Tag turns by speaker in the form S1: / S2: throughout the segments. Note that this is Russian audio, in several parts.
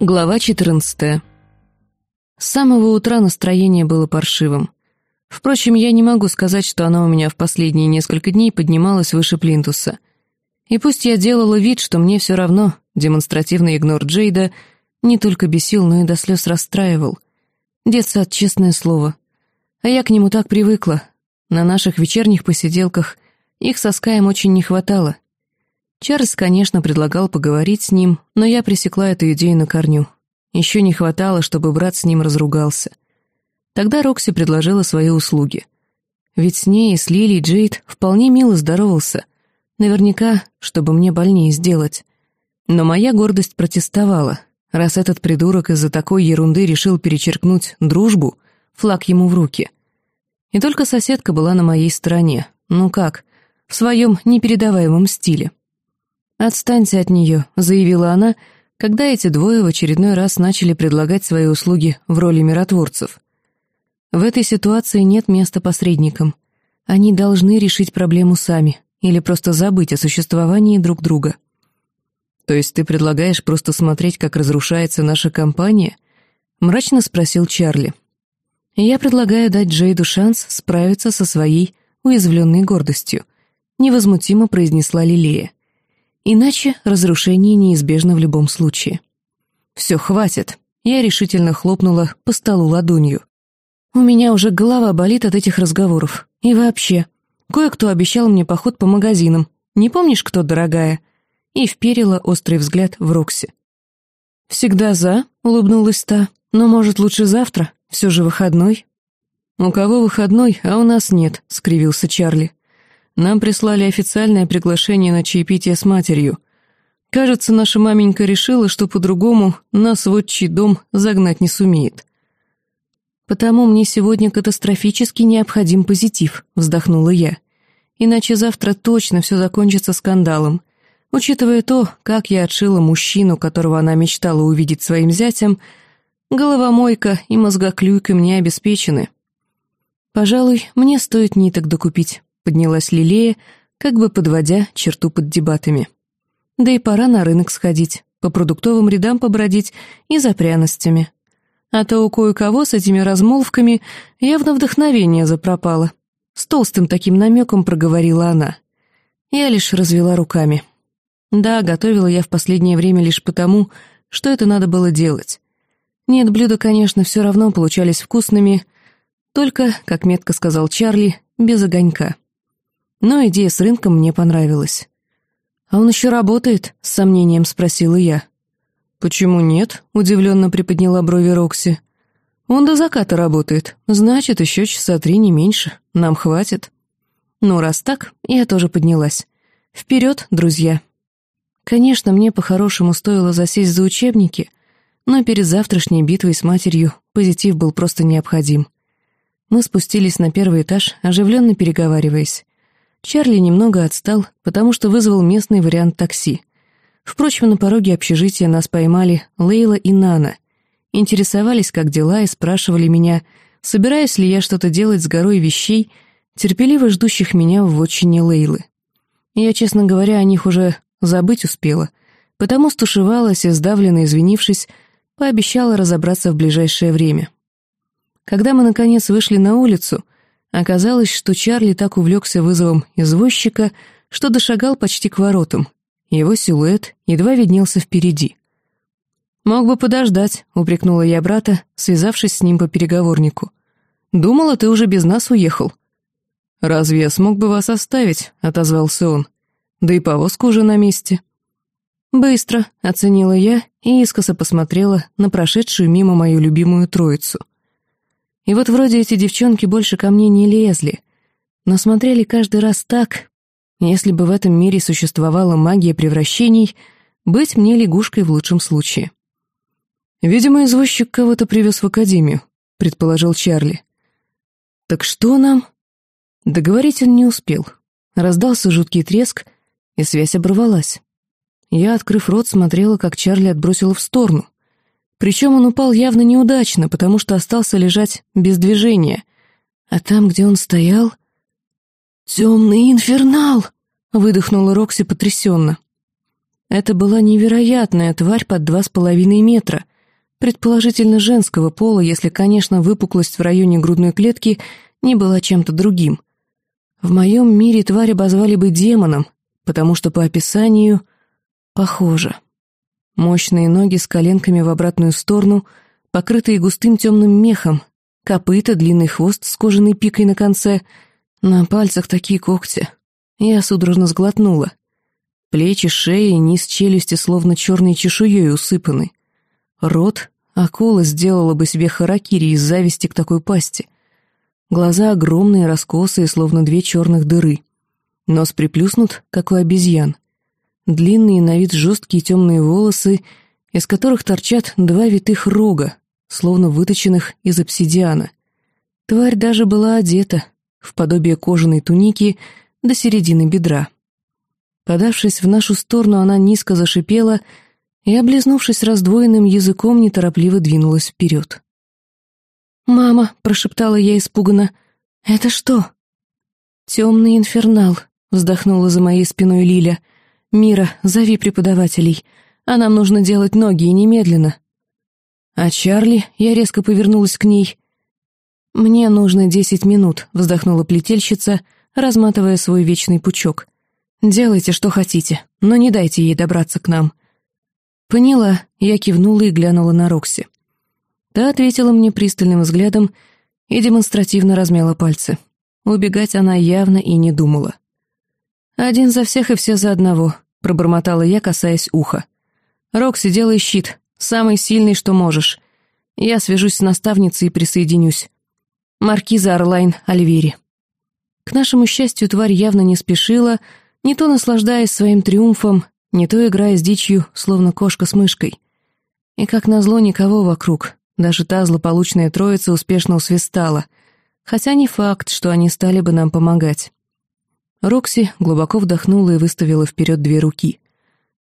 S1: Глава 14. С самого утра настроение было паршивым. Впрочем, я не могу сказать, что оно у меня в последние несколько дней поднималось выше плинтуса. И пусть я делала вид, что мне все равно, демонстративный игнор Джейда не только бесил, но и до слез расстраивал. Детсад, честное слово. А я к нему так привыкла. На наших вечерних посиделках их со Скаем очень не хватало. Чарльз, конечно, предлагал поговорить с ним, но я пресекла эту идею на корню. Еще не хватало, чтобы брат с ним разругался. Тогда Рокси предложила свои услуги. Ведь с ней и с Лили Джейд вполне мило здоровался. Наверняка, чтобы мне больнее сделать. Но моя гордость протестовала. Раз этот придурок из-за такой ерунды решил перечеркнуть дружбу, флаг ему в руки. И только соседка была на моей стороне. Ну как, в своем непередаваемом стиле. «Отстаньте от нее», — заявила она, когда эти двое в очередной раз начали предлагать свои услуги в роли миротворцев. В этой ситуации нет места посредникам. Они должны решить проблему сами или просто забыть о существовании друг друга. «То есть ты предлагаешь просто смотреть, как разрушается наша компания?» — мрачно спросил Чарли. «Я предлагаю дать Джейду шанс справиться со своей уязвленной гордостью», — невозмутимо произнесла Лилея. Иначе разрушение неизбежно в любом случае. «Все, хватит!» Я решительно хлопнула по столу ладонью. «У меня уже голова болит от этих разговоров. И вообще, кое-кто обещал мне поход по магазинам. Не помнишь, кто, дорогая?» И вперила острый взгляд в Рокси. «Всегда за», — улыбнулась та. «Но, может, лучше завтра? Все же выходной». «У кого выходной, а у нас нет», — скривился Чарли. Нам прислали официальное приглашение на чаепитие с матерью. Кажется, наша маменька решила, что по-другому нас в отчий дом загнать не сумеет. «Потому мне сегодня катастрофически необходим позитив», — вздохнула я. «Иначе завтра точно все закончится скандалом. Учитывая то, как я отшила мужчину, которого она мечтала увидеть своим зятем, головомойка и мозгоклюйка мне обеспечены. Пожалуй, мне стоит ниток докупить» поднялась Лилея, как бы подводя черту под дебатами. Да и пора на рынок сходить, по продуктовым рядам побродить и за пряностями. А то у кое-кого с этими размолвками явно вдохновение запропало. С толстым таким намеком проговорила она. Я лишь развела руками. Да, готовила я в последнее время лишь потому, что это надо было делать. Нет, блюда, конечно, все равно получались вкусными, только, как метко сказал Чарли, без огонька. Но идея с рынком мне понравилась. «А он еще работает?» — с сомнением спросила я. «Почему нет?» — удивленно приподняла брови Рокси. «Он до заката работает. Значит, еще часа три, не меньше. Нам хватит». Ну, раз так, я тоже поднялась. Вперед, друзья. Конечно, мне по-хорошему стоило засесть за учебники, но перед завтрашней битвой с матерью позитив был просто необходим. Мы спустились на первый этаж, оживленно переговариваясь. Чарли немного отстал, потому что вызвал местный вариант такси. Впрочем, на пороге общежития нас поймали Лейла и Нана. Интересовались, как дела, и спрашивали меня, собираюсь ли я что-то делать с горой вещей, терпеливо ждущих меня в вотчине Лейлы. Я, честно говоря, о них уже забыть успела, потому стушевалась и, сдавленно извинившись, пообещала разобраться в ближайшее время. Когда мы, наконец, вышли на улицу — Оказалось, что Чарли так увлекся вызовом извозчика, что дошагал почти к воротам. Его силуэт едва виднелся впереди. «Мог бы подождать», — упрекнула я брата, связавшись с ним по переговорнику. «Думала, ты уже без нас уехал». «Разве я смог бы вас оставить?» — отозвался он. «Да и повозка уже на месте». «Быстро», — оценила я и искоса посмотрела на прошедшую мимо мою любимую троицу — и вот вроде эти девчонки больше ко мне не лезли, но смотрели каждый раз так. Если бы в этом мире существовала магия превращений, быть мне лягушкой в лучшем случае. «Видимо, извозчик кого-то привез в академию», — предположил Чарли. «Так что нам?» Договорить он не успел. Раздался жуткий треск, и связь оборвалась. Я, открыв рот, смотрела, как Чарли отбросила в сторону. Причем он упал явно неудачно, потому что остался лежать без движения. А там, где он стоял... «Темный инфернал!» — выдохнула Рокси потрясенно. Это была невероятная тварь под два с половиной метра, предположительно женского пола, если, конечно, выпуклость в районе грудной клетки не была чем-то другим. В моем мире тварь обозвали бы демоном, потому что по описанию похоже. Мощные ноги с коленками в обратную сторону, покрытые густым темным мехом, копыта, длинный хвост с кожаной пикой на конце, на пальцах такие когти. Я судорожно сглотнула. Плечи, шея и низ челюсти словно черной чешуей усыпаны. Рот акула сделала бы себе харакири из зависти к такой пасти. Глаза огромные, раскосые, словно две черных дыры. Нос приплюснут, как у обезьян. Длинные на вид жесткие темные волосы, из которых торчат два витых рога, словно выточенных из обсидиана. Тварь даже была одета в подобие кожаной туники до середины бедра. Подавшись в нашу сторону, она низко зашипела и, облизнувшись раздвоенным языком, неторопливо двинулась вперед. «Мама», — прошептала я испуганно, — «это что?» «Темный инфернал», вздохнула за моей спиной Лиля. «Мира, зови преподавателей, а нам нужно делать ноги и немедленно». «А Чарли?» — я резко повернулась к ней. «Мне нужно десять минут», — вздохнула плетельщица, разматывая свой вечный пучок. «Делайте, что хотите, но не дайте ей добраться к нам». «Поняла», — я кивнула и глянула на Рокси. Та ответила мне пристальным взглядом и демонстративно размяла пальцы. Убегать она явно и не думала. «Один за всех и все за одного», — пробормотала я, касаясь уха. «Рокси, делай щит, самый сильный, что можешь. Я свяжусь с наставницей и присоединюсь. Маркиза Орлайн Альвери». К нашему счастью, тварь явно не спешила, не то наслаждаясь своим триумфом, не то играя с дичью, словно кошка с мышкой. И как назло никого вокруг, даже та злополучная троица успешно усвистала, хотя не факт, что они стали бы нам помогать. Рокси глубоко вдохнула и выставила вперед две руки.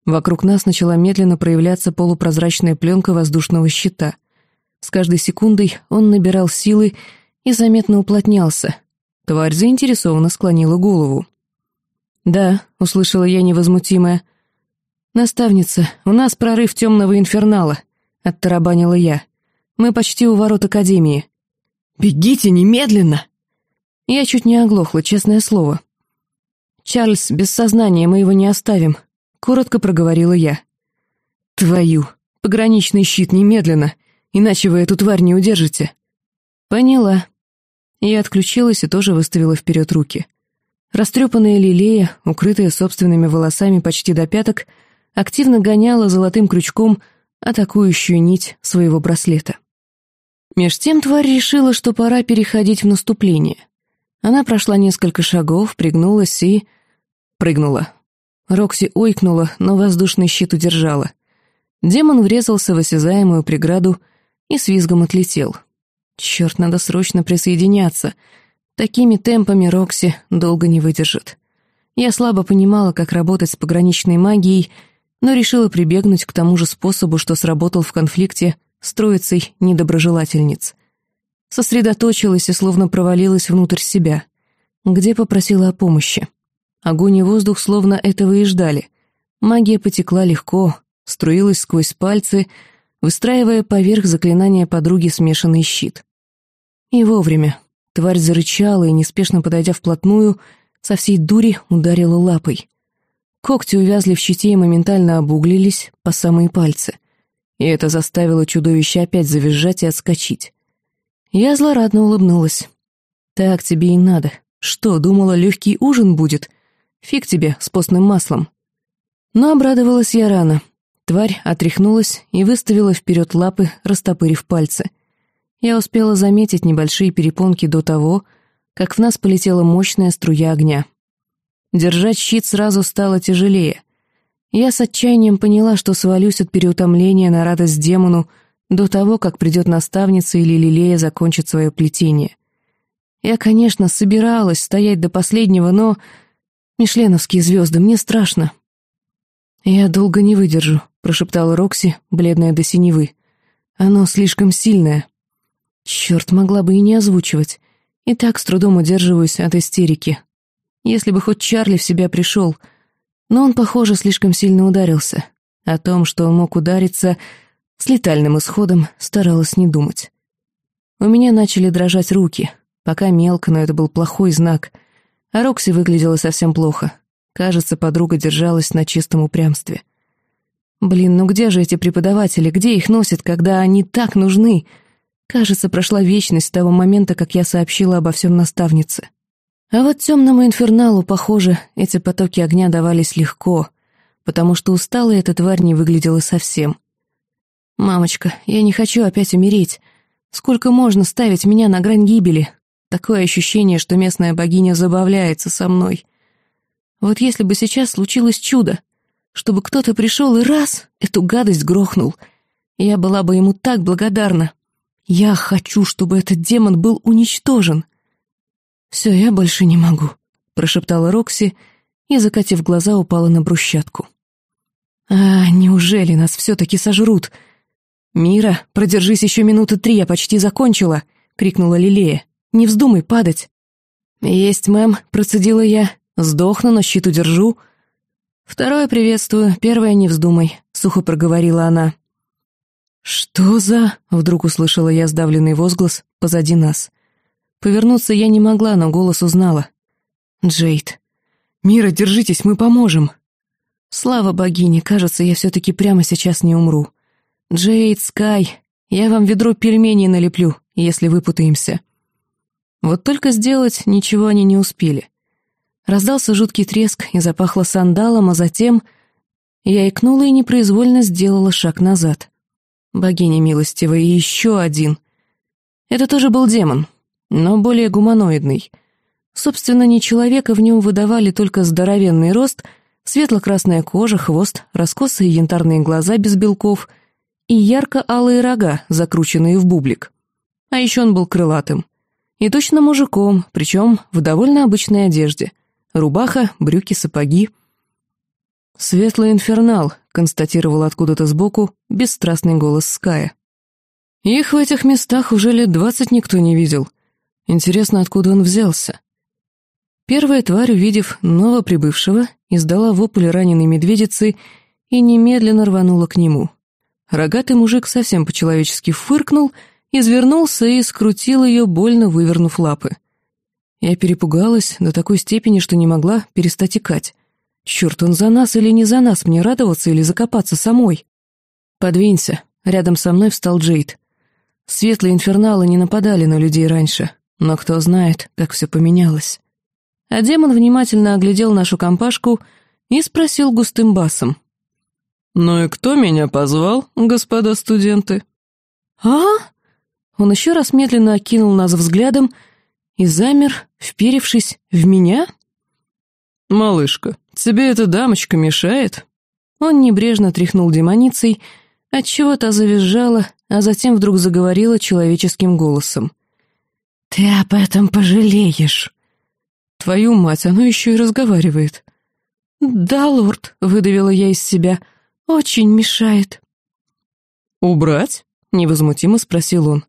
S1: Вокруг нас начала медленно проявляться полупрозрачная пленка воздушного щита. С каждой секундой он набирал силы и заметно уплотнялся. Тварь заинтересованно склонила голову. «Да», — услышала я невозмутимая. «Наставница, у нас прорыв темного инфернала», — оттарабанила я. «Мы почти у ворот Академии». «Бегите немедленно!» Я чуть не оглохла, честное слово. «Чарльз, без сознания, мы его не оставим», — коротко проговорила я. «Твою! Пограничный щит немедленно, иначе вы эту тварь не удержите». «Поняла». Я отключилась и тоже выставила вперед руки. Растрепанная лилея, укрытая собственными волосами почти до пяток, активно гоняла золотым крючком атакующую нить своего браслета. Меж тем тварь решила, что пора переходить в наступление. Она прошла несколько шагов, пригнулась и... Прыгнула. Рокси ойкнула, но воздушный щит удержала. Демон врезался в осязаемую преграду и с визгом отлетел. Черт, надо срочно присоединяться. Такими темпами Рокси долго не выдержит. Я слабо понимала, как работать с пограничной магией, но решила прибегнуть к тому же способу, что сработал в конфликте с троицей недоброжелательниц. Сосредоточилась и словно провалилась внутрь себя, где попросила о помощи. Огонь и воздух словно этого и ждали. Магия потекла легко, струилась сквозь пальцы, выстраивая поверх заклинания подруги смешанный щит. И вовремя. Тварь зарычала и, неспешно подойдя вплотную, со всей дури ударила лапой. Когти увязли в щите и моментально обуглились по самые пальцы. И это заставило чудовище опять завизжать и отскочить. Я злорадно улыбнулась. «Так тебе и надо. Что, думала, легкий ужин будет? Фиг тебе с постным маслом. Но обрадовалась я рано. Тварь отряхнулась и выставила вперед лапы, растопырив пальцы. Я успела заметить небольшие перепонки до того, как в нас полетела мощная струя огня. Держать щит сразу стало тяжелее. Я с отчаянием поняла, что свалюсь от переутомления на радость демону до того, как придет наставница или Лилея закончит свое плетение. Я, конечно, собиралась стоять до последнего, но Мишленовские звезды, мне страшно». «Я долго не выдержу», — прошептала Рокси, бледная до синевы. «Оно слишком сильное». Черт, могла бы и не озвучивать. И так с трудом удерживаюсь от истерики. Если бы хоть Чарли в себя пришел. Но он, похоже, слишком сильно ударился. О том, что он мог удариться с летальным исходом, старалась не думать. У меня начали дрожать руки, пока мелко, но это был плохой знак. А Рокси выглядела совсем плохо. Кажется, подруга держалась на чистом упрямстве. Блин, ну где же эти преподаватели, где их носят, когда они так нужны? Кажется, прошла вечность с того момента, как я сообщила обо всем наставнице. А вот темному инферналу, похоже, эти потоки огня давались легко, потому что усталая эта тварь не выглядела совсем. «Мамочка, я не хочу опять умереть. Сколько можно ставить меня на грань гибели? Такое ощущение, что местная богиня забавляется со мной. Вот если бы сейчас случилось чудо, чтобы кто-то пришел и раз эту гадость грохнул, я была бы ему так благодарна. Я хочу, чтобы этот демон был уничтожен. «Все, я больше не могу», — прошептала Рокси и, закатив глаза, упала на брусчатку. «А, неужели нас все-таки сожрут?» «Мира, продержись еще минуты три, я почти закончила», — крикнула Лилея. «Не вздумай падать». «Есть, мэм», — процедила я. «Сдохну, но щит удержу». «Второе приветствую, первое не вздумай», — сухо проговорила она. «Что за...» — вдруг услышала я сдавленный возглас позади нас. Повернуться я не могла, но голос узнала. «Джейд». «Мира, держитесь, мы поможем». Слава богине, кажется, я все-таки прямо сейчас не умру. «Джейд, Скай, я вам ведро пельменей налеплю, если выпутаемся». Вот только сделать ничего они не успели. Раздался жуткий треск и запахло сандалом, а затем... Я икнула и непроизвольно сделала шаг назад. Богиня милостивая, и еще один. Это тоже был демон, но более гуманоидный. Собственно, не человека в нем выдавали только здоровенный рост, светло-красная кожа, хвост, раскосые янтарные глаза без белков и ярко-алые рога, закрученные в бублик. А еще он был крылатым. И точно мужиком, причем в довольно обычной одежде. Рубаха, брюки, сапоги. «Светлый инфернал», — констатировал откуда-то сбоку бесстрастный голос Ская. «Их в этих местах уже лет двадцать никто не видел. Интересно, откуда он взялся?» Первая тварь, увидев новоприбывшего, издала вопль раненой медведицы и немедленно рванула к нему. Рогатый мужик совсем по-человечески фыркнул, извернулся и скрутил ее, больно вывернув лапы. Я перепугалась до такой степени, что не могла перестать икать. Черт, он за нас или не за нас, мне радоваться или закопаться самой? Подвинься. Рядом со мной встал Джейд. Светлые инферналы не нападали на людей раньше, но кто знает, как все поменялось. А демон внимательно оглядел нашу компашку и спросил густым басом. «Ну и кто меня позвал, господа студенты?» «А?» Он еще раз медленно окинул нас взглядом и замер, вперевшись в меня. «Малышка, тебе эта дамочка мешает?» Он небрежно тряхнул демоницей, отчего та завизжала, а затем вдруг заговорила человеческим голосом. «Ты об этом пожалеешь!» «Твою мать, оно еще и разговаривает!» «Да, лорд», — выдавила я из себя, — очень мешает». «Убрать?» — невозмутимо спросил он.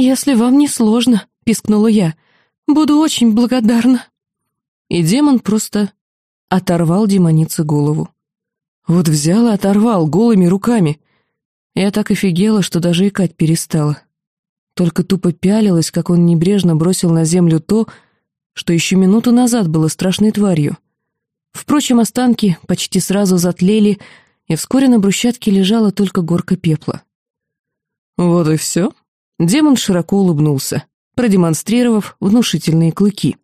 S1: «Если вам не сложно», — пискнула я, — «буду очень благодарна». И демон просто оторвал демонице голову. Вот взял и оторвал голыми руками. Я так офигела, что даже икать перестала. Только тупо пялилась, как он небрежно бросил на землю то, что еще минуту назад было страшной тварью. Впрочем, останки почти сразу затлели, и вскоре на брусчатке лежала только горка пепла. «Вот и все». Демон широко улыбнулся, продемонстрировав внушительные клыки.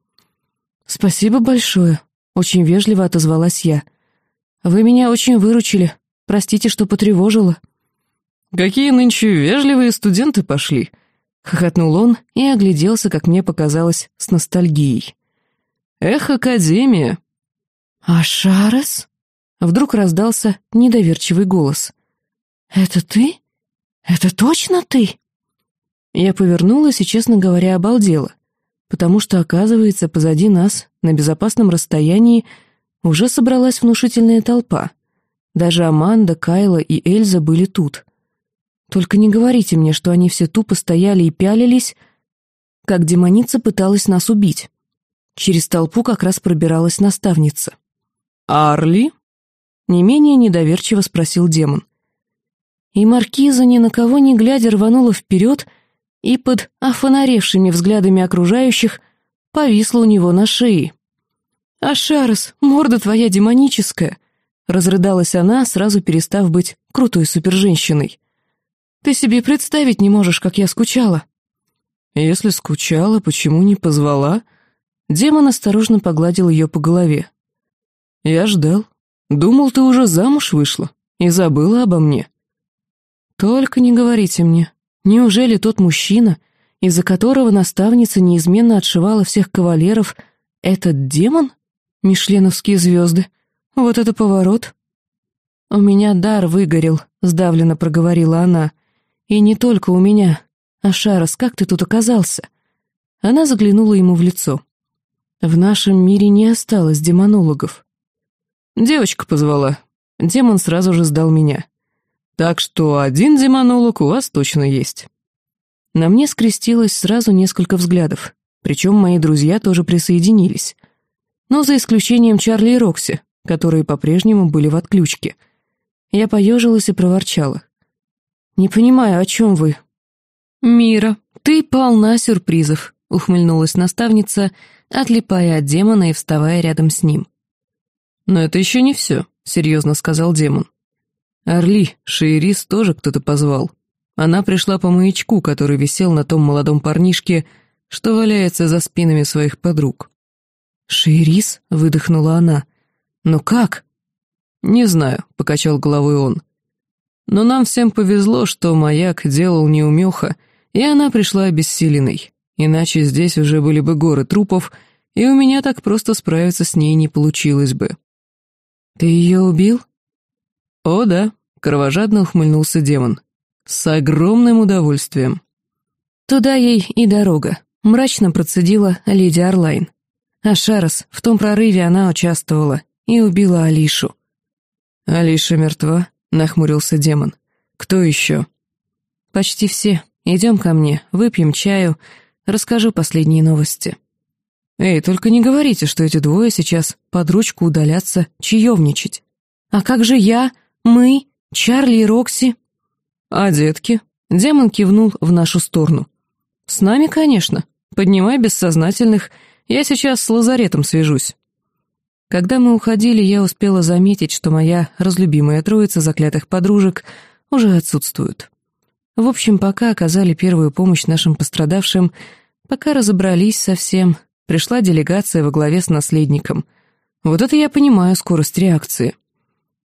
S1: «Спасибо большое», — очень вежливо отозвалась я. «Вы меня очень выручили. Простите, что потревожила». «Какие нынче вежливые студенты пошли», — хохотнул он и огляделся, как мне показалось, с ностальгией. «Эх, Академия!» «А Шарес?» Вдруг раздался недоверчивый голос. «Это ты? Это точно ты?» Я повернулась и, честно говоря, обалдела, потому что, оказывается, позади нас, на безопасном расстоянии, уже собралась внушительная толпа. Даже Аманда, Кайла и Эльза были тут. Только не говорите мне, что они все тупо стояли и пялились, как демоница пыталась нас убить. Через толпу как раз пробиралась наставница. «Арли?» Не менее недоверчиво спросил демон. И маркиза, ни на кого не глядя, рванула вперед и под офонаревшими взглядами окружающих повисла у него на шее. «Ашарес, морда твоя демоническая!» — разрыдалась она, сразу перестав быть крутой суперженщиной. «Ты себе представить не можешь, как я скучала!» «Если скучала, почему не позвала?» Демон осторожно погладил ее по голове. «Я ждал. Думал, ты уже замуж вышла и забыла обо мне». «Только не говорите мне, неужели тот мужчина, из-за которого наставница неизменно отшивала всех кавалеров, этот демон? Мишленовские звезды. Вот это поворот!» «У меня дар выгорел», — сдавленно проговорила она. «И не только у меня. Ашарас, как ты тут оказался?» Она заглянула ему в лицо. «В нашем мире не осталось демонологов». «Девочка позвала. Демон сразу же сдал меня. Так что один демонолог у вас точно есть». На мне скрестилось сразу несколько взглядов, причем мои друзья тоже присоединились. Но за исключением Чарли и Рокси, которые по-прежнему были в отключке. Я поежилась и проворчала. «Не понимаю, о чем вы?» «Мира, ты полна сюрпризов», — ухмыльнулась наставница, отлипая от демона и вставая рядом с ним. «Но это еще не все», — серьезно сказал демон. «Орли, Шейрис тоже кто-то позвал. Она пришла по маячку, который висел на том молодом парнишке, что валяется за спинами своих подруг». «Шейрис?» — выдохнула она. «Но как?» «Не знаю», — покачал головой он. «Но нам всем повезло, что маяк делал неумеха, и она пришла обессиленной. Иначе здесь уже были бы горы трупов, и у меня так просто справиться с ней не получилось бы». «Ты ее убил?» «О, да», — кровожадно ухмыльнулся демон. «С огромным удовольствием». «Туда ей и дорога», — мрачно процедила леди Орлайн. А Шарос, в том прорыве она участвовала и убила Алишу. «Алиша мертва?» — нахмурился демон. «Кто еще?» «Почти все. Идем ко мне, выпьем чаю, расскажу последние новости». «Эй, только не говорите, что эти двое сейчас под ручку удалятся чаевничать. А как же я, мы, Чарли и Рокси?» «А детки?» — демон кивнул в нашу сторону. «С нами, конечно. Поднимай бессознательных, я сейчас с лазаретом свяжусь». Когда мы уходили, я успела заметить, что моя разлюбимая троица заклятых подружек уже отсутствует. В общем, пока оказали первую помощь нашим пострадавшим, пока разобрались со всем, пришла делегация во главе с наследником. Вот это я понимаю скорость реакции.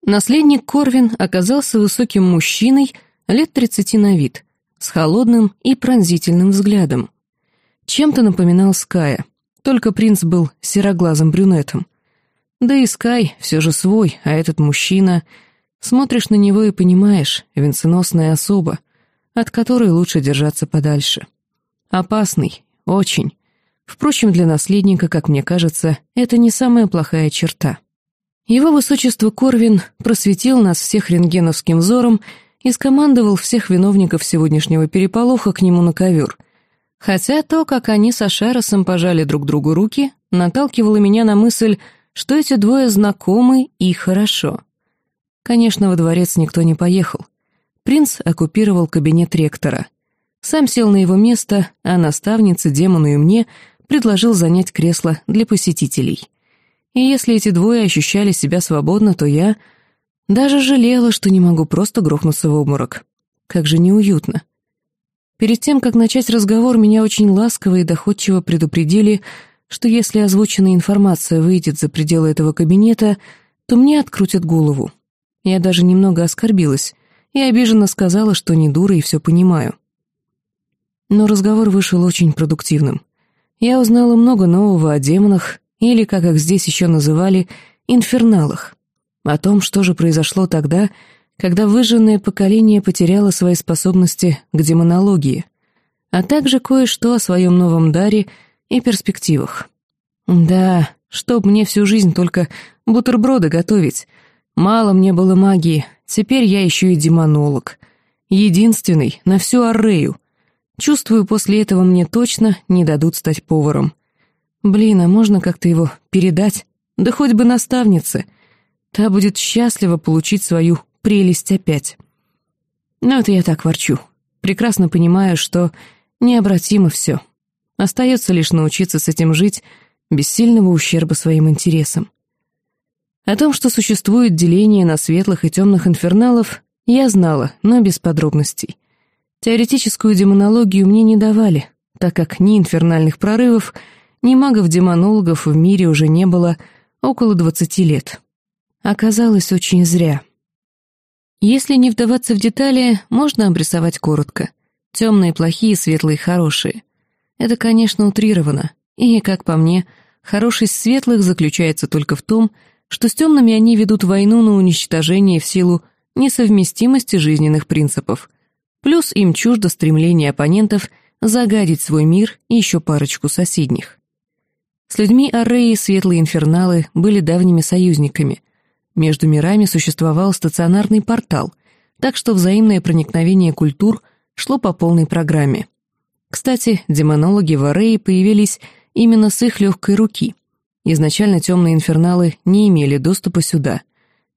S1: Наследник Корвин оказался высоким мужчиной, лет тридцати на вид, с холодным и пронзительным взглядом. Чем-то напоминал Ская, только принц был сероглазым брюнетом. Да и Скай все же свой, а этот мужчина... Смотришь на него и понимаешь, венценосная особа, от которой лучше держаться подальше. Опасный, очень. Впрочем, для наследника, как мне кажется, это не самая плохая черта. Его высочество Корвин просветил нас всех рентгеновским взором и скомандовал всех виновников сегодняшнего переполоха к нему на ковер. Хотя то, как они с Ашаросом пожали друг другу руки, наталкивало меня на мысль, что эти двое знакомы и хорошо. Конечно, во дворец никто не поехал. Принц оккупировал кабинет ректора. Сам сел на его место, а наставнице, демону и мне предложил занять кресло для посетителей. И если эти двое ощущали себя свободно, то я даже жалела, что не могу просто грохнуться в обморок. Как же неуютно. Перед тем, как начать разговор, меня очень ласково и доходчиво предупредили, что если озвученная информация выйдет за пределы этого кабинета, то мне открутят голову. Я даже немного оскорбилась и обиженно сказала, что не дура и все понимаю. Но разговор вышел очень продуктивным. Я узнала много нового о демонах, или, как их здесь еще называли, инферналах. О том, что же произошло тогда, когда выжженное поколение потеряло свои способности к демонологии, а также кое-что о своем новом даре и перспективах. Да, чтоб мне всю жизнь только бутерброды готовить. Мало мне было магии, теперь я еще и демонолог. Единственный, на всю Аррею. Чувствую, после этого мне точно не дадут стать поваром. Блин, а можно как-то его передать? Да хоть бы наставнице. та будет счастлива получить свою прелесть опять. Но это я так ворчу. Прекрасно понимаю, что необратимо все. Остается лишь научиться с этим жить без сильного ущерба своим интересам. О том, что существует деление на светлых и темных инферналов, я знала, но без подробностей. Теоретическую демонологию мне не давали, так как ни инфернальных прорывов, ни магов-демонологов в мире уже не было около двадцати лет. Оказалось, очень зря. Если не вдаваться в детали, можно обрисовать коротко. Темные плохие, светлые хорошие. Это, конечно, утрировано. И, как по мне, хорошесть светлых заключается только в том, что с темными они ведут войну на уничтожение в силу несовместимости жизненных принципов. Плюс им чуждо стремление оппонентов загадить свой мир и еще парочку соседних. С людьми Арреи светлые инферналы были давними союзниками. Между мирами существовал стационарный портал, так что взаимное проникновение культур шло по полной программе. Кстати, демонологи в Арреи появились именно с их легкой руки. Изначально темные инферналы не имели доступа сюда,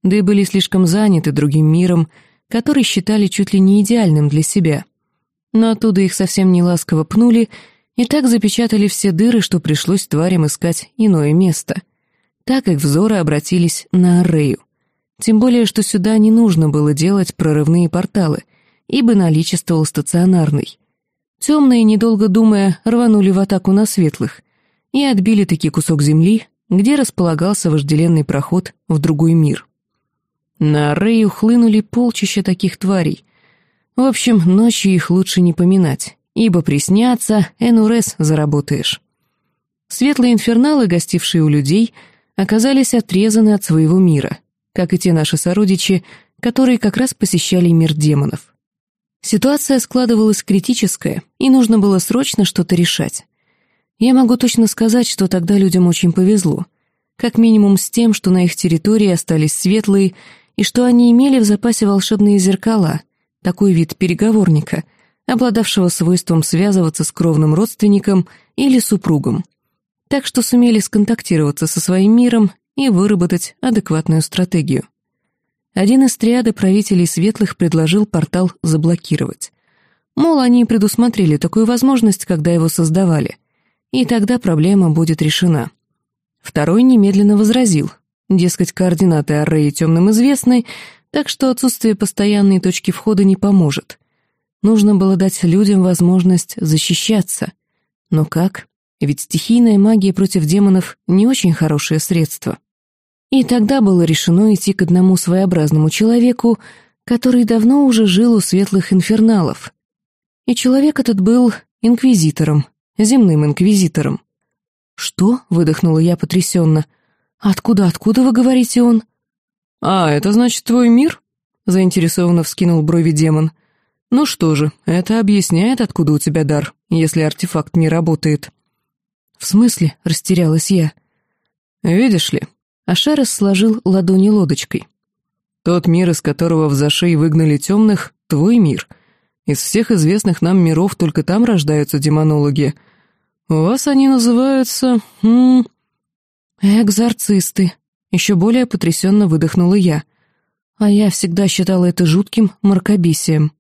S1: да и были слишком заняты другим миром, который считали чуть ли не идеальным для себя. Но оттуда их совсем не ласково пнули и так запечатали все дыры, что пришлось тварям искать иное место. Так их взоры обратились на Аррею. Тем более, что сюда не нужно было делать прорывные порталы, ибо наличествовал стационарный. Темные, недолго думая, рванули в атаку на светлых и отбили таки кусок земли, где располагался вожделенный проход в другой мир. На Рею хлынули полчища таких тварей. В общем, ночью их лучше не поминать, ибо приснятся, энурес заработаешь. Светлые инферналы, гостившие у людей, оказались отрезаны от своего мира, как и те наши сородичи, которые как раз посещали мир демонов. Ситуация складывалась критическая, и нужно было срочно что-то решать. Я могу точно сказать, что тогда людям очень повезло. Как минимум с тем, что на их территории остались светлые, и что они имели в запасе волшебные зеркала, такой вид переговорника, обладавшего свойством связываться с кровным родственником или супругом. Так что сумели сконтактироваться со своим миром и выработать адекватную стратегию. Один из триады правителей светлых предложил портал заблокировать. Мол, они предусмотрели такую возможность, когда его создавали. И тогда проблема будет решена. Второй немедленно возразил. Дескать, координаты арреи темным известны, так что отсутствие постоянной точки входа не поможет. Нужно было дать людям возможность защищаться. Но как? Ведь стихийная магия против демонов — не очень хорошее средство. И тогда было решено идти к одному своеобразному человеку, который давно уже жил у светлых инферналов. И человек этот был инквизитором, земным инквизитором. «Что?» — выдохнула я потрясенно. «Откуда, откуда вы говорите он?» «А, это значит твой мир?» — заинтересованно вскинул брови демон. «Ну что же, это объясняет, откуда у тебя дар, если артефакт не работает». «В смысле?» — растерялась я. «Видишь ли, Ашарес сложил ладони лодочкой. «Тот мир, из которого в Зашей выгнали темных, — твой мир. Из всех известных нам миров только там рождаются демонологи. У вас они называются... М «Экзорцисты», — еще более потрясенно выдохнула я. А я всегда считала это жутким мракобесием.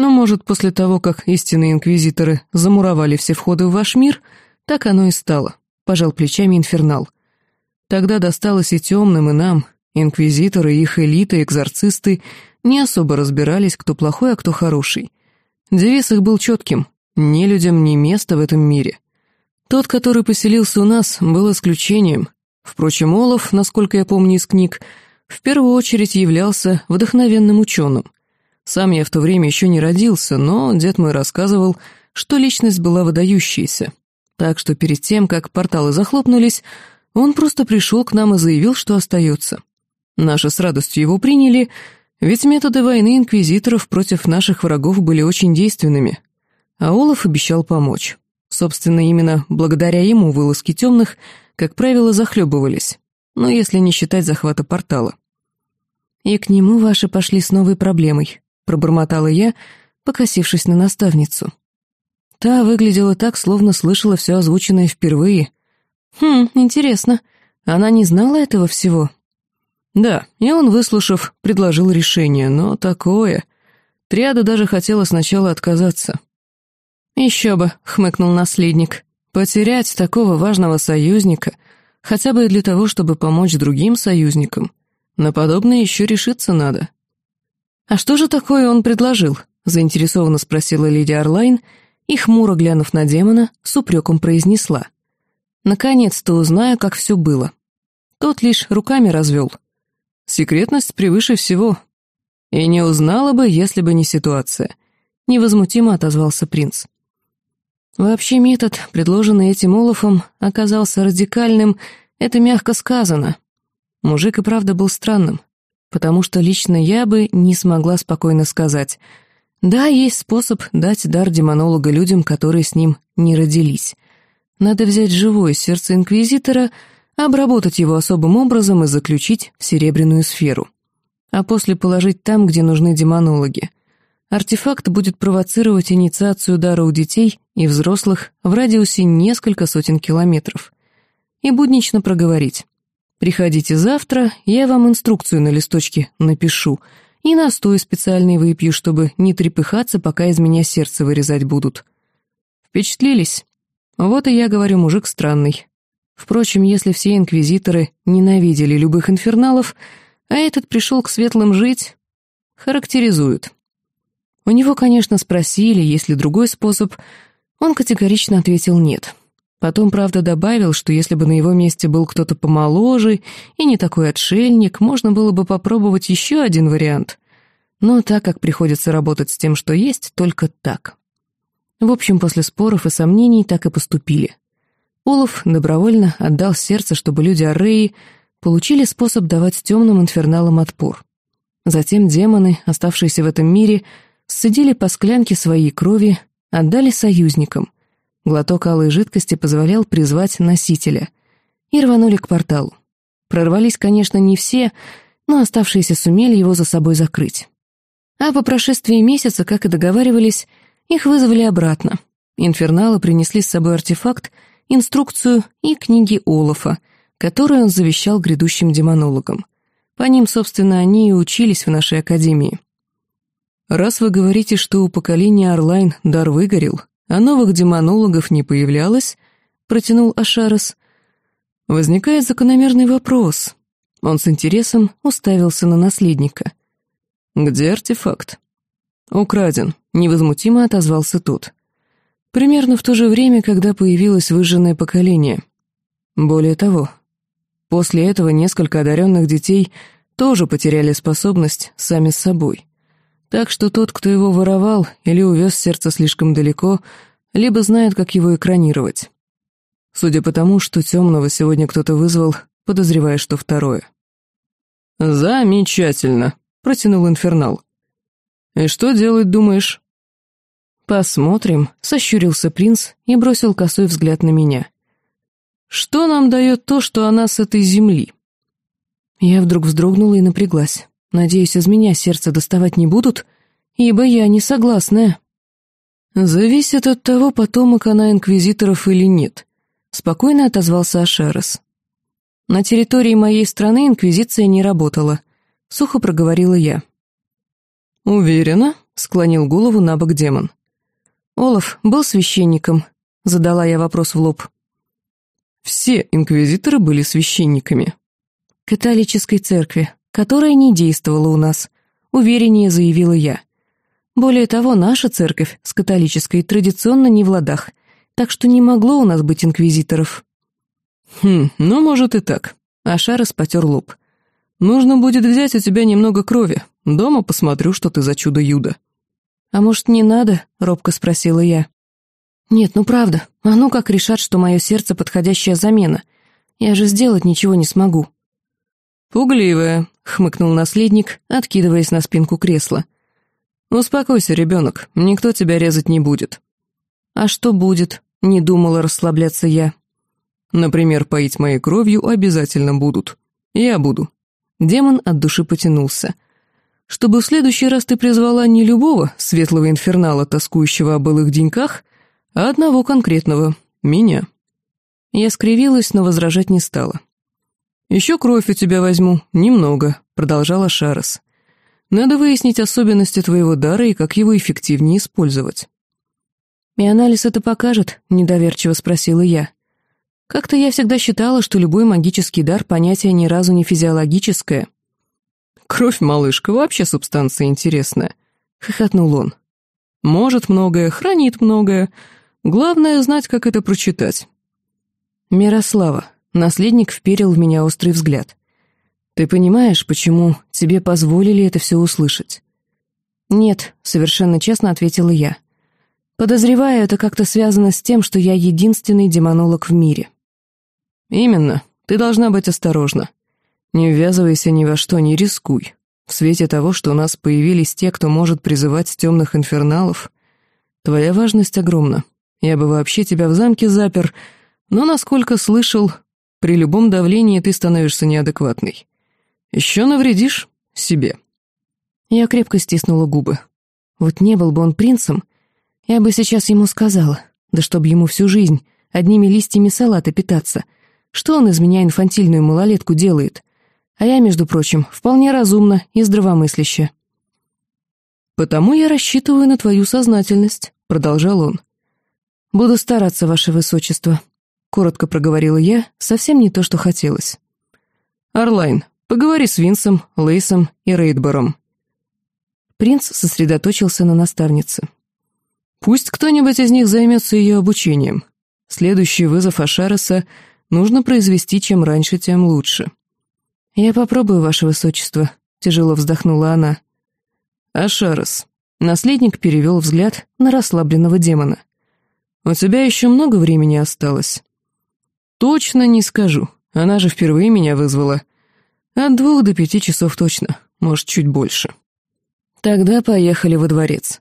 S1: Но, может, после того, как истинные инквизиторы замуровали все входы в ваш мир, так оно и стало, — пожал плечами инфернал. — Тогда досталось и темным, и нам. Инквизиторы, их элиты, экзорцисты не особо разбирались, кто плохой, а кто хороший. Девиз их был четким — ни людям, ни места в этом мире. Тот, который поселился у нас, был исключением. Впрочем, Олаф, насколько я помню из книг, в первую очередь являлся вдохновенным ученым. Сам я в то время еще не родился, но дед мой рассказывал, что личность была выдающаяся. Так что перед тем, как порталы захлопнулись, он просто пришел к нам и заявил, что остается. Наши с радостью его приняли, ведь методы войны инквизиторов против наших врагов были очень действенными. А Олаф обещал помочь. Собственно, именно благодаря ему вылазки темных, как правило, захлебывались, но если не считать захвата портала. «И к нему ваши пошли с новой проблемой», — пробормотала я, покосившись на наставницу. Та выглядела так, словно слышала все озвученное впервые — «Хм, интересно. Она не знала этого всего?» Да, и он, выслушав, предложил решение, но такое... Триада даже хотела сначала отказаться. «Еще бы», — хмыкнул наследник, — «потерять такого важного союзника, хотя бы и для того, чтобы помочь другим союзникам. На подобное еще решиться надо». «А что же такое он предложил?» — заинтересованно спросила леди Орлайн, и, хмуро глянув на демона, с упреком произнесла. «Наконец-то узнаю, как все было». Тот лишь руками развел. Секретность превыше всего. И не узнала бы, если бы не ситуация. Невозмутимо отозвался принц. Вообще метод, предложенный этим Олафом, оказался радикальным, это мягко сказано. Мужик и правда был странным, потому что лично я бы не смогла спокойно сказать. Да, есть способ дать дар демонолога людям, которые с ним не родились. Надо взять живое сердце Инквизитора — обработать его особым образом и заключить в серебряную сферу. А после положить там, где нужны демонологи. Артефакт будет провоцировать инициацию дара у детей и взрослых в радиусе несколько сотен километров. И буднично проговорить. «Приходите завтра, я вам инструкцию на листочке напишу, и настой специальный выпью, чтобы не трепыхаться, пока из меня сердце вырезать будут». Впечатлились? Вот и я говорю, мужик странный. Впрочем, если все инквизиторы ненавидели любых инферналов, а этот пришел к светлым жить, характеризуют. У него, конечно, спросили, есть ли другой способ, он категорично ответил «нет». Потом, правда, добавил, что если бы на его месте был кто-то помоложе и не такой отшельник, можно было бы попробовать еще один вариант. Но так как приходится работать с тем, что есть, только так. В общем, после споров и сомнений так и поступили. Олаф добровольно отдал сердце, чтобы люди Арреи получили способ давать темным инферналам отпор. Затем демоны, оставшиеся в этом мире, сцедили по склянке своей крови, отдали союзникам. Глоток алой жидкости позволял призвать носителя. И рванули к порталу. Прорвались, конечно, не все, но оставшиеся сумели его за собой закрыть. А по прошествии месяца, как и договаривались, их вызвали обратно. Инферналы принесли с собой артефакт, инструкцию и книги Олафа, которые он завещал грядущим демонологам. По ним, собственно, они и учились в нашей академии. Раз вы говорите, что у поколения Орлайн дар выгорел, а новых демонологов не появлялось, протянул Ашарес, возникает закономерный вопрос. Он с интересом уставился на наследника. «Где артефакт?» «Украден», — невозмутимо отозвался тот. Примерно в то же время, когда появилось выжженное поколение. Более того, после этого несколько одаренных детей тоже потеряли способность сами с собой. Так что тот, кто его воровал или увез сердце слишком далеко, либо знает, как его экранировать. Судя по тому, что темного сегодня кто-то вызвал, подозревая, что второе. «Замечательно», — протянул Инфернал. «И что делать, думаешь?» «Посмотрим», — сощурился принц и бросил косой взгляд на меня. «Что нам дает то, что она с этой земли?» Я вдруг вздрогнула и напряглась. Надеюсь, из меня сердце доставать не будут, ибо я не согласная. «Зависит от того, потомок она инквизиторов или нет», — спокойно отозвался Ашерес. «На территории моей страны инквизиция не работала», — сухо проговорила я. «Уверена?» — склонил голову на бок демон. «Олаф был священником?» — задала я вопрос в лоб. Все инквизиторы были священниками. Католической церкви, которая не действовала у нас, увереннее заявила я. Более того, наша церковь с католической традиционно не в ладах, так что не могло у нас быть инквизиторов. Хм, ну, может и так. Ашарес потер лоб. Нужно будет взять у тебя немного крови. Дома посмотрю, что ты за чудо-юдо. «А может, не надо?» — робко спросила я. «Нет, ну правда, а ну как решат, что мое сердце подходящая замена? Я же сделать ничего не смогу». «Пугливая», — хмыкнул наследник, откидываясь на спинку кресла. «Успокойся, ребенок, никто тебя резать не будет». «А что будет?» — не думала расслабляться я. «Например, поить моей кровью обязательно будут. Я буду». Демон от души потянулся — чтобы в следующий раз ты призвала не любого светлого инфернала, тоскующего о былых деньках, а одного конкретного — меня». Я скривилась, но возражать не стала. «Еще кровь у тебя возьму, немного», — продолжала Шарес. «Надо выяснить особенности твоего дара и как его эффективнее использовать». «И анализ это покажет?» — недоверчиво спросила я. «Как-то я всегда считала, что любой магический дар — понятие ни разу не физиологическое». «Кровь, малышка, вообще субстанция интересная», — хохотнул он. «Может многое, хранит многое. Главное — знать, как это прочитать». «Мирослава», — наследник вперил в меня острый взгляд. «Ты понимаешь, почему тебе позволили это все услышать?» «Нет», — совершенно честно ответила я. «Подозреваю, это как-то связано с тем, что я единственный демонолог в мире». «Именно. Ты должна быть осторожна. Не ввязывайся ни во что, не рискуй. В свете того, что у нас появились те, кто может призывать темных инферналов, твоя важность огромна. Я бы вообще тебя в замке запер, но, насколько слышал, при любом давлении ты становишься неадекватной. Еще навредишь себе». Я крепко стиснула губы. Вот не был бы он принцем, я бы сейчас ему сказала, да чтоб ему всю жизнь одними листьями салата питаться. Что он из меня инфантильную малолетку делает? А я, между прочим, вполне разумна и здравомысляще. «Потому я рассчитываю на твою сознательность», — продолжал он. «Буду стараться, ваше высочество», — коротко проговорила я, совсем не то, что хотелось. «Орлайн, поговори с Винсом, Лейсом и Рейдбором». Принц сосредоточился на наставнице. «Пусть кто-нибудь из них займется ее обучением. Следующий вызов Ашареса нужно произвести чем раньше, тем лучше». «Я попробую, ваше высочество», — тяжело вздохнула она. «Ашарес». Наследник перевел взгляд на расслабленного демона. «У тебя еще много времени осталось?» «Точно не скажу. Она же впервые меня вызвала. От двух до пяти часов точно, может, чуть больше». «Тогда поехали во дворец».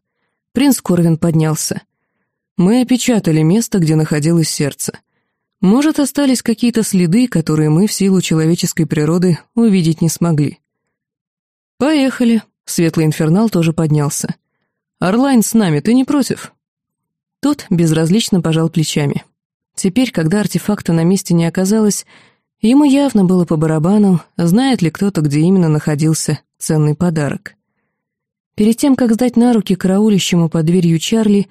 S1: Принц Корвин поднялся. «Мы опечатали место, где находилось сердце. Может, остались какие-то следы, которые мы в силу человеческой природы увидеть не смогли. «Поехали», — Светлый Инфернал тоже поднялся. «Орлайн с нами, ты не против?» Тот безразлично пожал плечами. Теперь, когда артефакта на месте не оказалось, ему явно было по барабану, знает ли кто-то, где именно находился ценный подарок. Перед тем, как сдать на руки караулищему под дверью Чарли,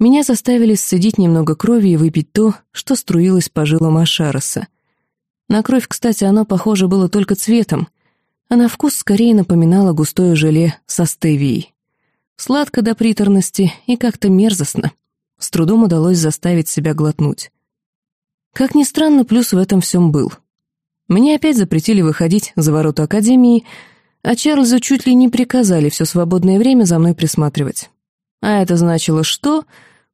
S1: меня заставили сцедить немного крови и выпить то, что струилось по жилам Ашароса. На кровь, кстати, оно, похоже, было только цветом, а на вкус скорее напоминало густое желе со стевией. Сладко до приторности и как-то мерзостно. С трудом удалось заставить себя глотнуть. Как ни странно, плюс в этом всем был. Мне опять запретили выходить за ворота Академии, а Чарльзу чуть ли не приказали все свободное время за мной присматривать. А это значило что?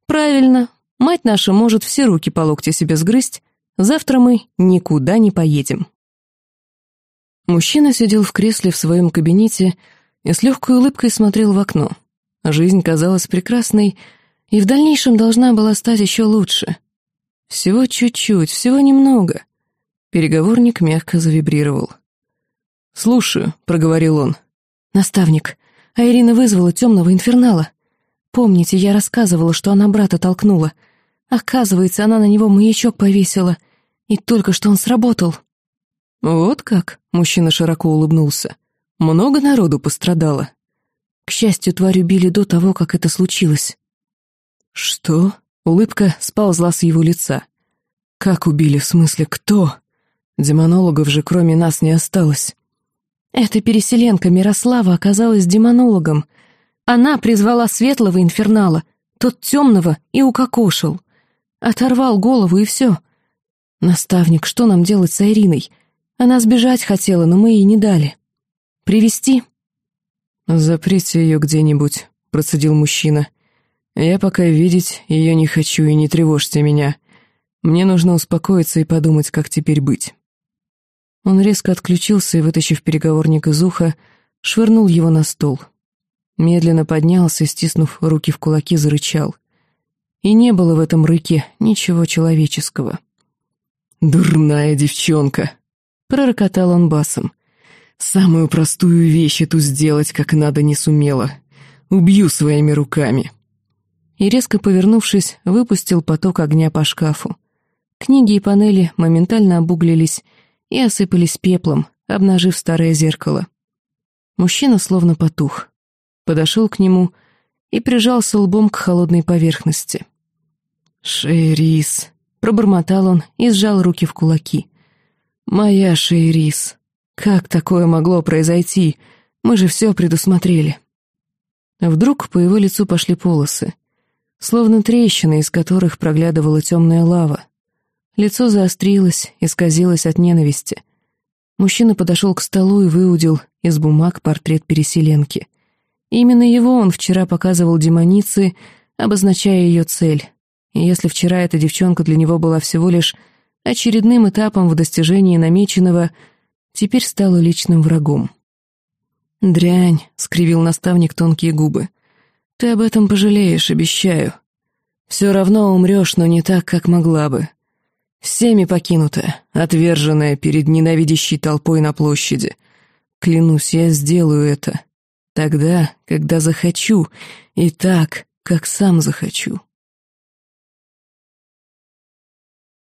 S1: Правильно, мать наша может все руки по локте себе сгрызть, завтра мы никуда не поедем. Мужчина сидел в кресле в своем кабинете и с легкой улыбкой смотрел в окно. Жизнь казалась прекрасной и в дальнейшем должна была стать еще лучше. Всего чуть-чуть, всего немного. Переговорник мягко завибрировал. «Слушаю», — проговорил он. «Наставник, а Ирина вызвала темного инфернала. Помните, я рассказывала, что она брата толкнула. Оказывается, она на него маячок повесила. И только что он сработал. Вот как, мужчина широко улыбнулся. Много народу пострадало. К счастью, тварь убили до того, как это случилось. Что? Улыбка сползла с его лица. Как убили, в смысле, кто? Демонологов же кроме нас не осталось. Эта переселенка Мирослава оказалась демонологом — она призвала светлого инфернала, тот темного и укокошил. Оторвал голову и все. Наставник, что нам делать с Ириной? Она сбежать хотела, но мы ей не дали. Привести? Заприте ее где-нибудь, процедил мужчина. Я пока видеть ее не хочу и не тревожьте меня. Мне нужно успокоиться и подумать, как теперь быть. Он резко отключился и, вытащив переговорник из уха, швырнул его на стол. Медленно поднялся, стиснув руки в кулаки, зарычал. И не было в этом рыке ничего человеческого. «Дурная девчонка!» — пророкотал он басом. «Самую простую вещь эту сделать как надо не сумела. Убью своими руками!» И резко повернувшись, выпустил поток огня по шкафу. Книги и панели моментально обуглились и осыпались пеплом, обнажив старое зеркало. Мужчина словно потух. Подошел к нему и прижался лбом к холодной поверхности. «Шейрис», — пробормотал он и сжал руки в кулаки. «Моя Шейрис, как такое могло произойти? Мы же все предусмотрели». Вдруг по его лицу пошли полосы, словно трещины, из которых проглядывала темная лава. Лицо заострилось, исказилось от ненависти. Мужчина подошел к столу и выудил из бумаг портрет переселенки. Именно его он вчера показывал демонице, обозначая ее цель. И если вчера эта девчонка для него была всего лишь очередным этапом в достижении намеченного, теперь стала личным врагом. «Дрянь», — скривил наставник тонкие губы. «Ты об этом пожалеешь, обещаю. Все равно умрешь, но не так, как могла бы. Всеми покинутая, отверженная перед ненавидящей толпой на площади. Клянусь, я сделаю это. Тогда, когда захочу, и так, как сам захочу».